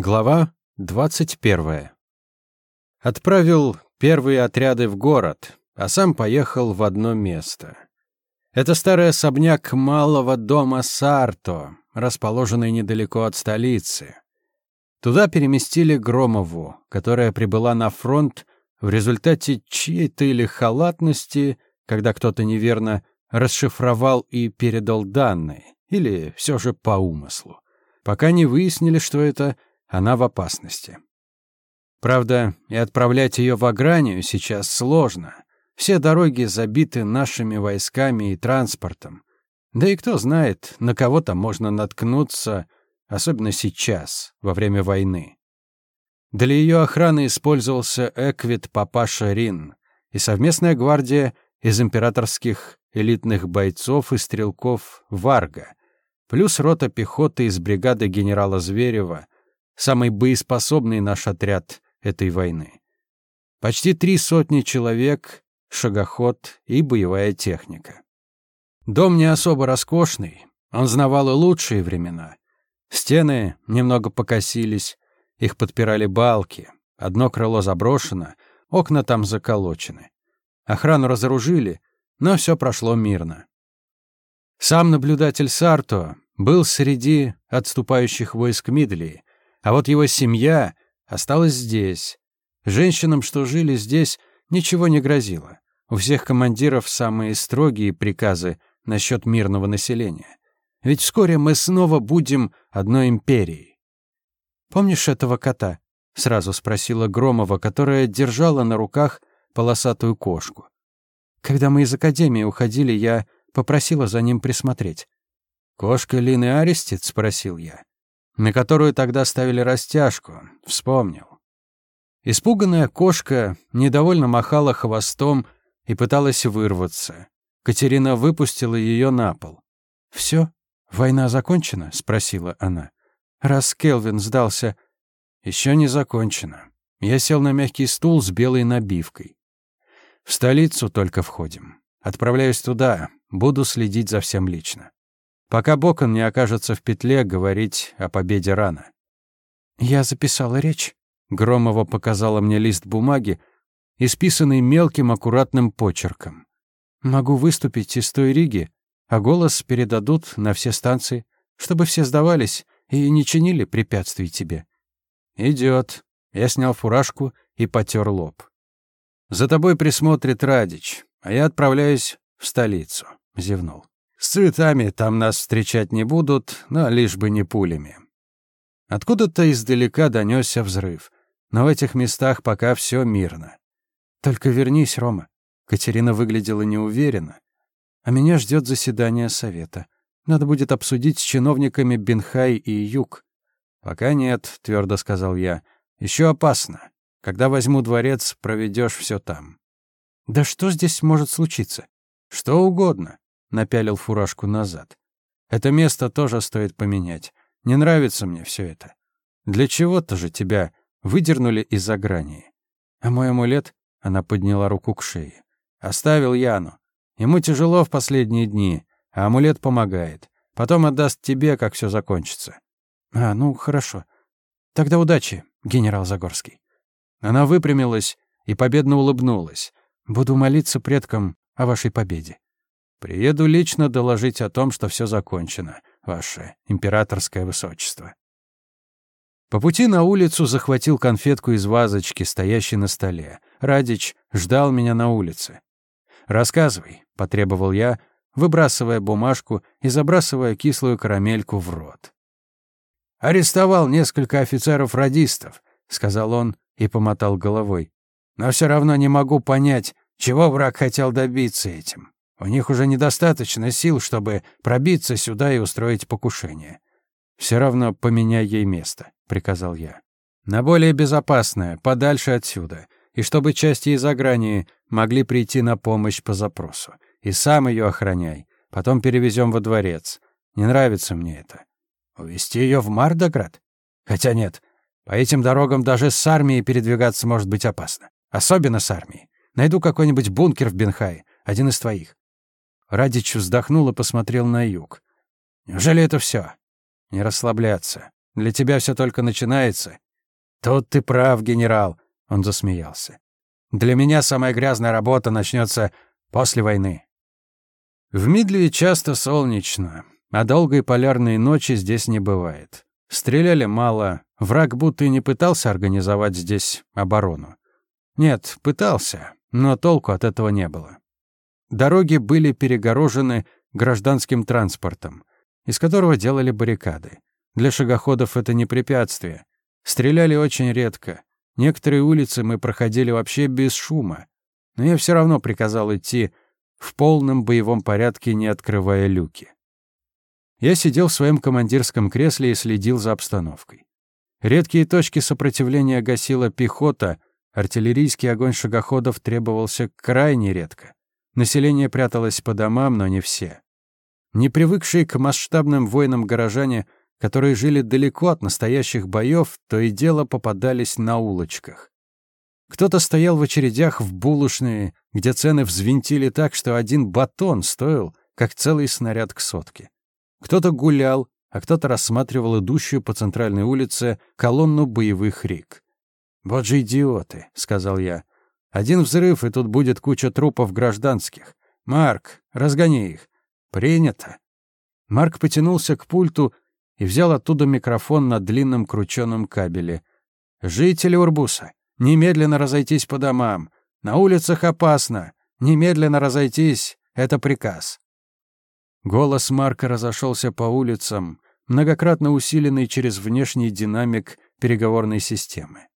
Глава 21. Отправил первые отряды в город, а сам поехал в одно место. Это старый особняк малого дома Сарто, расположенный недалеко от столицы. Туда переместили Громову, которая прибыла на фронт в результате чьей-то или халатности, когда кто-то неверно расшифровал и передал данные, или все же по умыслу. Пока не выяснили, что это — она в опасности. Правда, и отправлять ее в Агранию сейчас сложно. Все дороги забиты нашими войсками и транспортом. Да и кто знает, на кого там можно наткнуться, особенно сейчас, во время войны. Для ее охраны использовался Эквит Папаша Рин и совместная гвардия из императорских элитных бойцов и стрелков Варга, плюс рота пехоты из бригады генерала Зверева — самый боеспособный наш отряд этой войны. Почти три сотни человек, шагоход и боевая техника. Дом не особо роскошный, он знавал и лучшие времена. Стены немного покосились, их подпирали балки, одно крыло заброшено, окна там заколочены. Охрану разоружили, но все прошло мирно. Сам наблюдатель Сарто был среди отступающих войск Мидлии, а вот его семья осталась здесь. Женщинам, что жили здесь, ничего не грозило. У всех командиров самые строгие приказы насчет мирного населения. Ведь вскоре мы снова будем одной империей. «Помнишь этого кота?» — сразу спросила Громова, которая держала на руках полосатую кошку. «Когда мы из академии уходили, я попросила за ним присмотреть». «Кошка Лины Арестит?» — спросил я на которую тогда ставили растяжку, вспомнил. Испуганная кошка недовольно махала хвостом и пыталась вырваться. Катерина выпустила ее на пол. «Все? Война закончена?» — спросила она. Раз Келвин сдался, еще не закончено. Я сел на мягкий стул с белой набивкой. В столицу только входим. Отправляюсь туда, буду следить за всем лично. Пока Бокон не окажется в петле, говорить о победе рано. Я записала речь. Громова показала мне лист бумаги, исписанный мелким аккуратным почерком. Могу выступить из той Риги, а голос передадут на все станции, чтобы все сдавались и не чинили препятствий тебе. Идет. Я снял фуражку и потер лоб. За тобой присмотрит Радич, а я отправляюсь в столицу, зевнул. С цветами там нас встречать не будут, но лишь бы не пулями. Откуда-то издалека донесся взрыв, но в этих местах пока все мирно. Только вернись, Рома. Катерина выглядела неуверенно. А меня ждет заседание совета. Надо будет обсудить с чиновниками Бенхай и Юг. Пока нет, твердо сказал я. Еще опасно. Когда возьму дворец, проведешь все там. Да что здесь может случиться? Что угодно напялил фуражку назад. Это место тоже стоит поменять. Не нравится мне все это. Для чего-то же тебя выдернули из-за грани. А мой амулет, она подняла руку к шее. Оставил Яну. Ему тяжело в последние дни, а амулет помогает. Потом отдаст тебе, как все закончится. А, ну, хорошо. Тогда удачи, генерал Загорский. Она выпрямилась и победно улыбнулась. Буду молиться предкам о вашей победе. Приеду лично доложить о том, что все закончено, ваше императорское высочество. По пути на улицу захватил конфетку из вазочки, стоящей на столе. Радич ждал меня на улице. «Рассказывай», — потребовал я, выбрасывая бумажку и забрасывая кислую карамельку в рот. «Арестовал несколько офицеров-радистов», — сказал он и помотал головой. «Но все равно не могу понять, чего враг хотел добиться этим. У них уже недостаточно сил, чтобы пробиться сюда и устроить покушение. Все равно поменяй ей место, приказал я. На более безопасное, подальше отсюда, и чтобы части из ограни могли прийти на помощь по запросу. И сам ее охраняй. Потом перевезем во дворец. Не нравится мне это. Увести ее в Мардоград? Хотя нет, по этим дорогам даже с армией передвигаться может быть опасно. Особенно с армией. Найду какой-нибудь бункер в Бенхае, один из твоих. Радич вздохнул и посмотрел на юг. «Неужели это все? «Не расслабляться. Для тебя все только начинается». «Тут ты прав, генерал», — он засмеялся. «Для меня самая грязная работа начнется после войны». В Мидлии часто солнечно, а долгой полярной ночи здесь не бывает. Стреляли мало, враг будто и не пытался организовать здесь оборону. Нет, пытался, но толку от этого не было. Дороги были перегорожены гражданским транспортом, из которого делали баррикады. Для шагоходов это не препятствие. Стреляли очень редко. Некоторые улицы мы проходили вообще без шума. Но я все равно приказал идти в полном боевом порядке, не открывая люки. Я сидел в своем командирском кресле и следил за обстановкой. Редкие точки сопротивления гасила пехота, артиллерийский огонь шагоходов требовался крайне редко. Население пряталось по домам, но не все. Не привыкшие к масштабным войнам горожане, которые жили далеко от настоящих боев, то и дело попадались на улочках. Кто-то стоял в очередях в булочные, где цены взвинтили так, что один батон стоил, как целый снаряд к сотке. Кто-то гулял, а кто-то рассматривал идущую по центральной улице колонну боевых рик. «Вот же идиоты», — сказал я. «Один взрыв, и тут будет куча трупов гражданских. Марк, разгони их. Принято». Марк потянулся к пульту и взял оттуда микрофон на длинном крученом кабеле. «Жители Урбуса, немедленно разойтись по домам. На улицах опасно. Немедленно разойтись. Это приказ». Голос Марка разошелся по улицам, многократно усиленный через внешний динамик переговорной системы.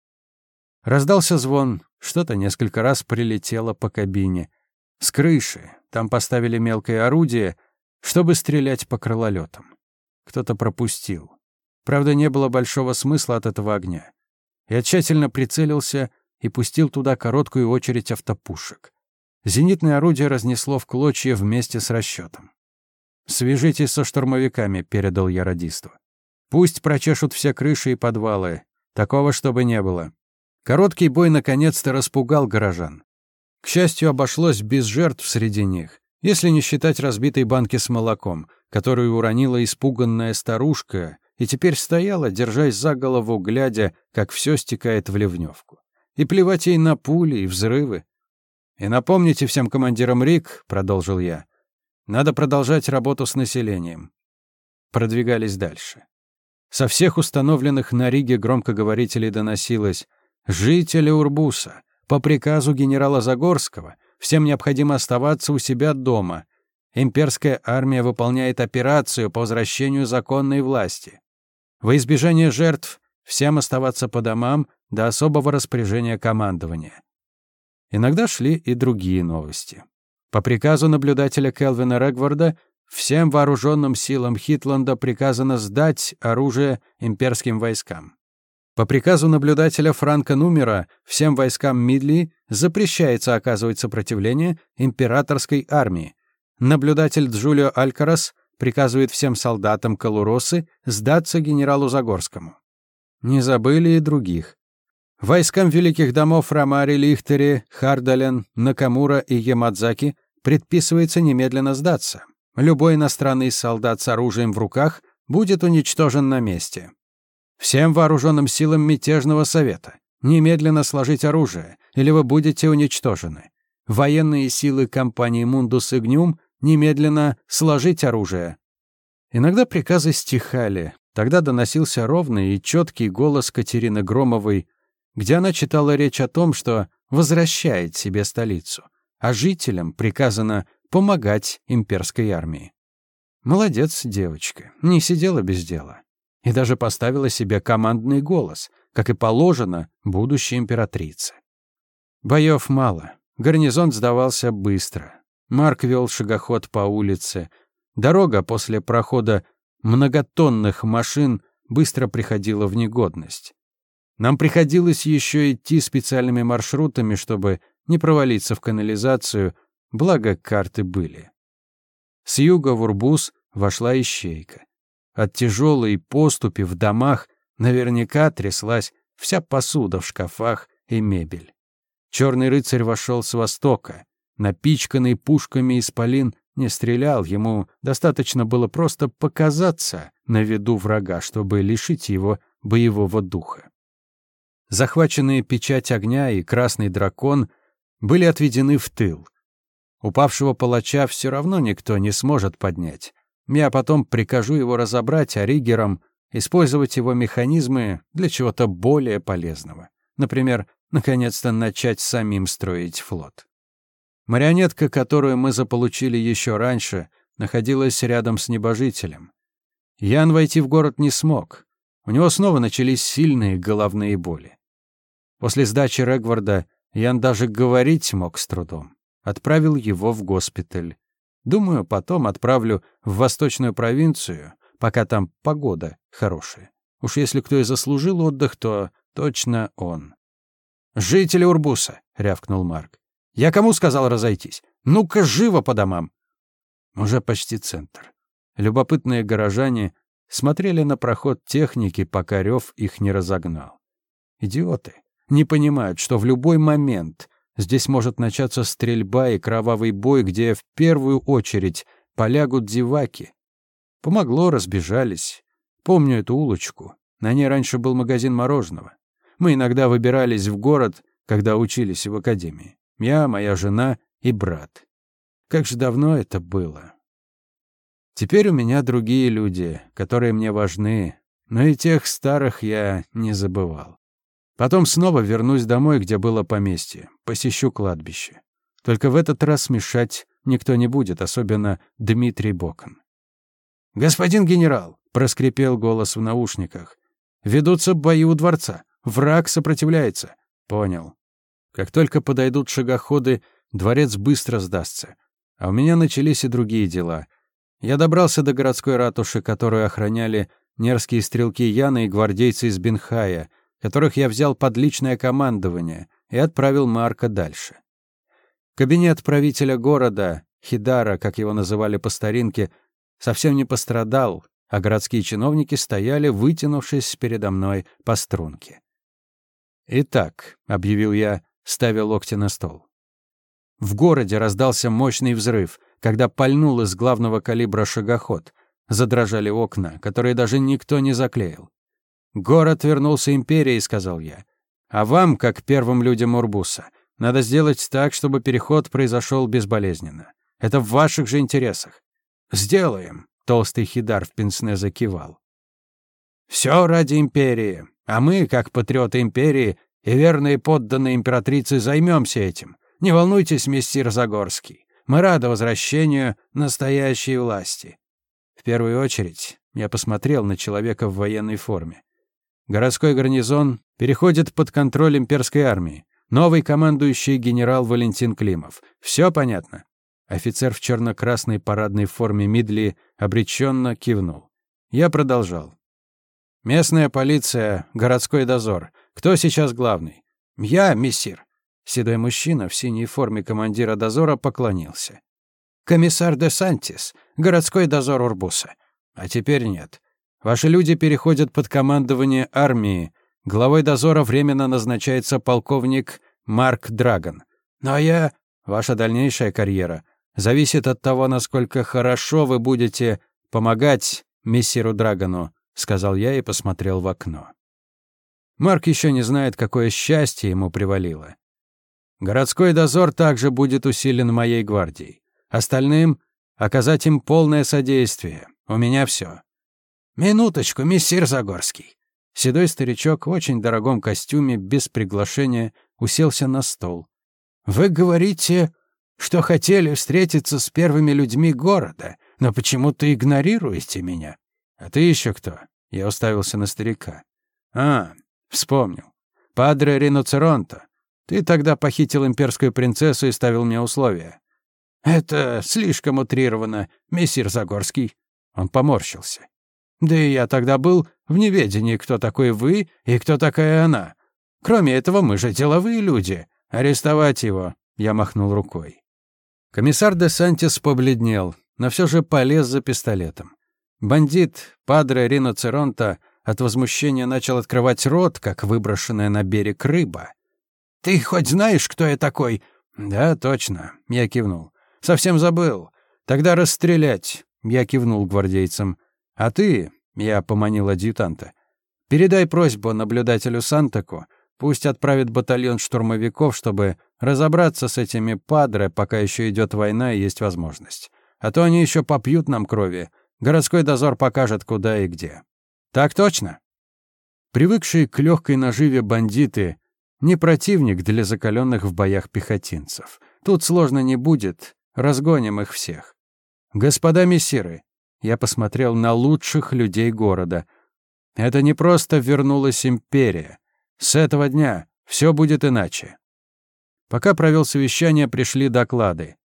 Раздался звон, что-то несколько раз прилетело по кабине. С крыши, там поставили мелкое орудие, чтобы стрелять по крылолетам. Кто-то пропустил. Правда, не было большого смысла от этого огня. Я тщательно прицелился и пустил туда короткую очередь автопушек. Зенитное орудие разнесло в клочья вместе с расчетом. «Свяжитесь со штурмовиками», — передал я радисту. «Пусть прочешут все крыши и подвалы. Такого, чтобы не было». Короткий бой наконец-то распугал горожан. К счастью, обошлось без жертв среди них, если не считать разбитой банки с молоком, которую уронила испуганная старушка и теперь стояла, держась за голову, глядя, как все стекает в ливневку. И плевать ей на пули и взрывы. «И напомните всем командирам РИК», — продолжил я, надо продолжать работу с населением. Продвигались дальше. Со всех установленных на Риге громкоговорителей доносилось «Жители Урбуса, по приказу генерала Загорского, всем необходимо оставаться у себя дома. Имперская армия выполняет операцию по возвращению законной власти. Во избежание жертв всем оставаться по домам до особого распоряжения командования». Иногда шли и другие новости. По приказу наблюдателя Келвина Регварда всем вооруженным силам Хитланда приказано сдать оружие имперским войскам. По приказу наблюдателя Франка Нумера всем войскам Мидли запрещается оказывать сопротивление императорской армии. Наблюдатель Джулио Алькарас приказывает всем солдатам Калуросы сдаться генералу Загорскому. Не забыли и других. Войскам великих домов Ромари, Лихтери, Хардален, Накамура и Ямадзаки предписывается немедленно сдаться. Любой иностранный солдат с оружием в руках будет уничтожен на месте. Всем вооруженным силам мятежного совета немедленно сложить оружие, или вы будете уничтожены. Военные силы компании «Мундус Игнюм» немедленно сложить оружие. Иногда приказы стихали. Тогда доносился ровный и четкий голос Катерины Громовой, где она читала речь о том, что возвращает себе столицу а жителям приказано помогать имперской армии. Молодец девочка, не сидела без дела. И даже поставила себе командный голос, как и положено будущей императрице. Боев мало, гарнизон сдавался быстро. Марк вел шагоход по улице. Дорога после прохода многотонных машин быстро приходила в негодность. Нам приходилось еще идти специальными маршрутами, чтобы не провалиться в канализацию, благо карты были. С юга в Урбус вошла ищейка. От тяжелой поступи в домах наверняка тряслась вся посуда в шкафах и мебель. Черный рыцарь вошел с востока. Напичканный пушками исполин не стрелял, ему достаточно было просто показаться на виду врага, чтобы лишить его боевого духа. Захваченные печать огня и красный дракон были отведены в тыл. Упавшего палача все равно никто не сможет поднять. Я потом прикажу его разобрать, а риггерам использовать его механизмы для чего-то более полезного. Например, наконец-то начать самим строить флот. Марионетка, которую мы заполучили еще раньше, находилась рядом с небожителем. Ян войти в город не смог. У него снова начались сильные головные боли. После сдачи Регварда Ян даже говорить мог с трудом. Отправил его в госпиталь. Думаю, потом отправлю в восточную провинцию, пока там погода хорошая. Уж если кто и заслужил отдых, то точно он. «Жители Урбуса!» — рявкнул Марк. «Я кому сказал разойтись? Ну-ка, живо по домам!» Уже почти центр. Любопытные горожане смотрели на проход техники, пока рев их не разогнал. Идиоты. Не понимают, что в любой момент здесь может начаться стрельба и кровавый бой, где в первую очередь полягут зеваки. Помогло, разбежались. Помню эту улочку. На ней раньше был магазин мороженого. Мы иногда выбирались в город, когда учились в академии. Я, моя жена и брат. Как же давно это было. Теперь у меня другие люди, которые мне важны, но и тех старых я не забывал. Потом снова вернусь домой, где было поместье, посещу кладбище. Только в этот раз мешать никто не будет, особенно Дмитрий Бокон. «Господин генерал!» — проскрипел голос в наушниках. «Ведутся бои у дворца. Враг сопротивляется. Понял. Как только подойдут шагоходы, дворец быстро сдастся. А у меня начались и другие дела. Я добрался до городской ратуши, которую охраняли нерские стрелки Яна и гвардейцы из Бенхая, которых я взял под личное командование и отправил Марка дальше. Кабинет правителя города, Хидара, как его называли по старинке, совсем не пострадал, а городские чиновники стояли, вытянувшись передо мной по струнке. «Итак», — объявил я, ставя локти на стол. В городе раздался мощный взрыв, когда пальнул из главного калибра шагоход. Задрожали окна, которые даже никто не заклеил. «Город вернулся империей», — сказал я. «А вам, как первым людям Урбуса, надо сделать так, чтобы переход произошел безболезненно. Это в ваших же интересах». «Сделаем», — толстый хидар в пенсне закивал. «Все ради империи. А мы, как патриоты империи и верные подданные императрицы, займемся этим. Не волнуйтесь, мессир Загорский. Мы рады возвращению настоящей власти. В первую очередь я посмотрел на человека в военной форме. Городской гарнизон переходит под контроль имперской армии. Новый командующий генерал Валентин Климов. Все понятно? Офицер в черно-красной парадной форме Мидли обреченно кивнул. Я продолжал. Местная полиция, городской дозор. Кто сейчас главный? Я, мессир. Седой мужчина в синей форме командира дозора поклонился. Комиссар де Сантис, городской дозор Урбуса. А теперь нет. Ваши люди переходят под командование армии. Главой дозора временно назначается полковник Марк Драгон. Но я... Ваша дальнейшая карьера зависит от того, насколько хорошо вы будете помогать мессиру Драгону. — сказал я и посмотрел в окно. Марк еще не знает, какое счастье ему привалило. Городской дозор также будет усилен моей гвардией. Остальным — оказать им полное содействие. У меня все. «Минуточку, мессир Загорский». Седой старичок в очень дорогом костюме, без приглашения, уселся на стол. «Вы говорите, что хотели встретиться с первыми людьми города, но почему-то игнорируете меня. «А ты еще кто?» Я уставился на старика. «А, вспомнил. Падре Риноцеронто. Ты тогда похитил имперскую принцессу и ставил мне условия». «Это слишком утрировано, мессир Загорский». Он поморщился. «Да и я тогда был в неведении, кто такой вы и кто такая она. Кроме этого, мы же деловые люди. Арестовать его». Я махнул рукой. Комиссар де Сантис побледнел, но все же полез за пистолетом. Бандит, падре Рино Церонта, от возмущения начал открывать рот, как выброшенная на берег рыба. «Ты хоть знаешь, кто я такой?» «Да, точно», — я кивнул. «Совсем забыл. Тогда расстрелять, я кивнул гвардейцам. А ты, я поманил адъютанта, передай просьбу наблюдателю Сантаку, пусть отправит батальон штурмовиков, чтобы разобраться с этими падре, пока еще идет война и есть возможность. А то они еще попьют нам крови. Городской дозор покажет, куда и где. Так точно? Привыкшие к легкой наживе бандиты не противник для закаленных в боях пехотинцев. Тут сложно не будет, разгоним их всех. Господа мессиры, я посмотрел на лучших людей города. Это не просто вернулась империя. С этого дня все будет иначе. Пока провел совещание, пришли доклады.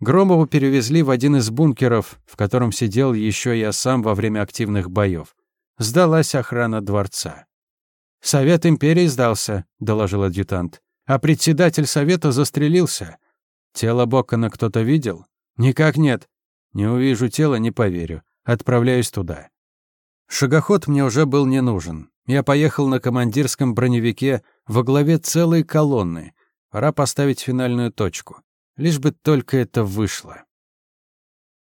Громову перевезли в один из бункеров, в котором сидел еще я сам во время активных боев. Сдалась охрана дворца. «Совет империи сдался», — доложил адъютант. «А председатель совета застрелился. Тело Бокона кто-то видел?» «Никак нет. Не увижу тела, не поверю. Отправляюсь туда». Шагоход мне уже был не нужен. Я поехал на командирском броневике во главе целой колонны. Пора поставить финальную точку. Лишь бы только это вышло.